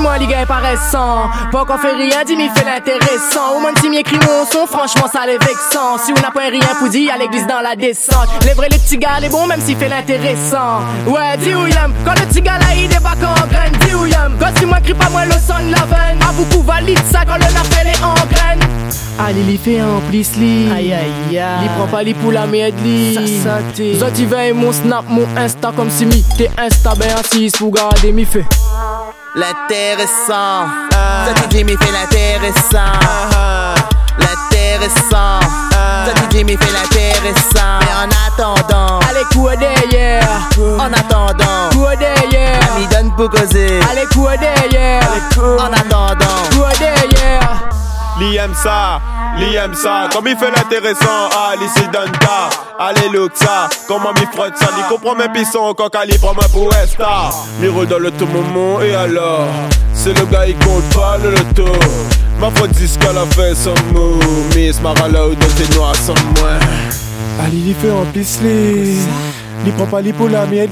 moi les gars paraissant Pas qu'on fait rien, dis-moi fait l'intéressant. Au moins si m'écrit mon son, franchement ça les vexant. Si on n'a pas rien pour dire à l'église dans la descente. Les vrais les petits gars, les bons même s'il fait l'intéressant. Ouais, dis y'aime Quand le petit gars là il débarque en graine, dis y'aime Quand si moi crie pas moi le son la veine. A beaucoup valide ça quand le napel est en graine Allez, li fait un plis li Aïe aïe aïe. Li prend pas li pour la merde li Ça, ça, t'es- Zoti veille mon snap, mon insta comme si mi T'es insta ben assis pour garder mi fait L'intéressant. Ça dit Jimmy fait l'intéressant. L'intéressant. Ça dit Jimmy fait l'intéressant. Mais en attendant, Allez, quoi derrière en attendant, Quoi derrière m'y donne pour causer. Allez, quoi derrière En attendant, Quoi derrière Li aime ça, li aime ça. Comme il fait l'intéressant, ah, li si donne ta. Allez, ça. Comment m'y frotte ça. Li comprend mes pissons quand Ali prend moi pour un star. Mi roule dans le tout moment, et alors? C'est le gars, il compte pas le loto. Ma faute dit ce qu'elle a fait sans mot. Miss Marala ou dans tes noirs sans moi. Ali, il fait en pisse li. Li prend pas pour la mienne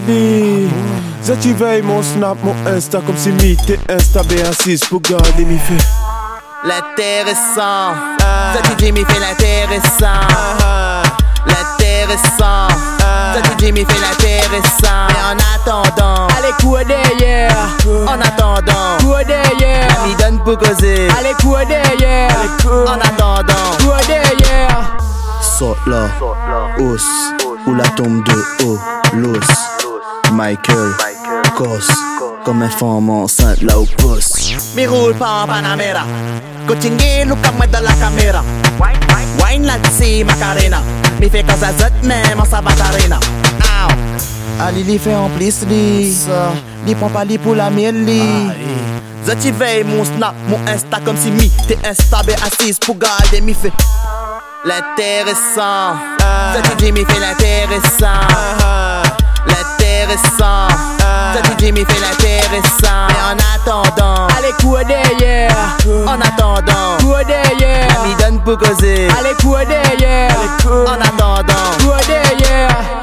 tu veilles mon snap, mon insta comme si mi t'es insta B6 pour garder mi fait. L'intéressant. Ça dit Jimmy fait l'intéressant. L'intéressant. Ça dit Jimmy fait l'intéressant. Mais en attendant, Allez, quoi derrière en attendant, Quoi derrière m'y donne pour causer. Allez, quoi derrière En attendant, Quoi derrière Saute là, ou la tombe de haut, l'os. Michael, Comme un femme enceinte là au poste. mi roule pas en Panamera. À moi dans la caméra. Wine là c'est Macarena. Mi fait quand ça zot même en sabatarena. Ali li fait en plus li. Li prend pas li pour la mienne li. Zoti veille mon snap, mon insta comme si mi t'es insta ben assise pour garder mi fait. L'intéressant. Zoti Jimmy fait l'intéressant intéressant. Euh. Ça dit Jimmy fait l'intéressant. Mais en attendant, allez couer derrière. Euh. En attendant, couer derrière. Ami donne pour causer. Allez couer derrière. En attendant, couer derrière.